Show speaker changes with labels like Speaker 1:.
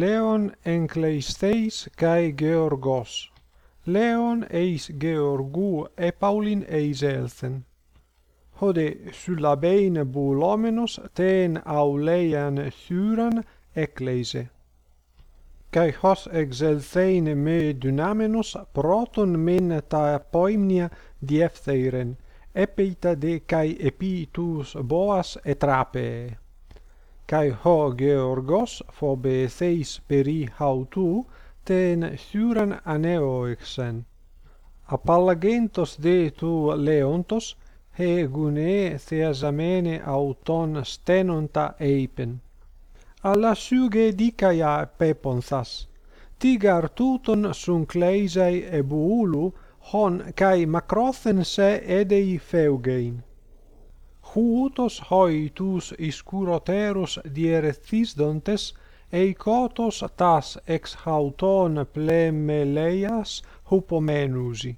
Speaker 1: Leon enkleisteis kai Georgos. Leon eis Georgou e Paulin eis elthen. Hode syllabein bulomenos ten auleian thyran ekleise. Kai hos exelthein me dynamenos proton men ta poimnia dieptheiren, epeita de kai epitus boas etrape kai ho georgos phobe seis peri hautou ten thuran aneoixen apallagentos de tu leontos he gune theasamene auton stenonta eipen. Alla suge dicaia peponthas tigar tuton sun kleisai e buulu hon kai makrothen se edei feugein huutos hoitus iscuroterus dierethisdontes eikotos tas ex hauton plemeleias hupomenusi.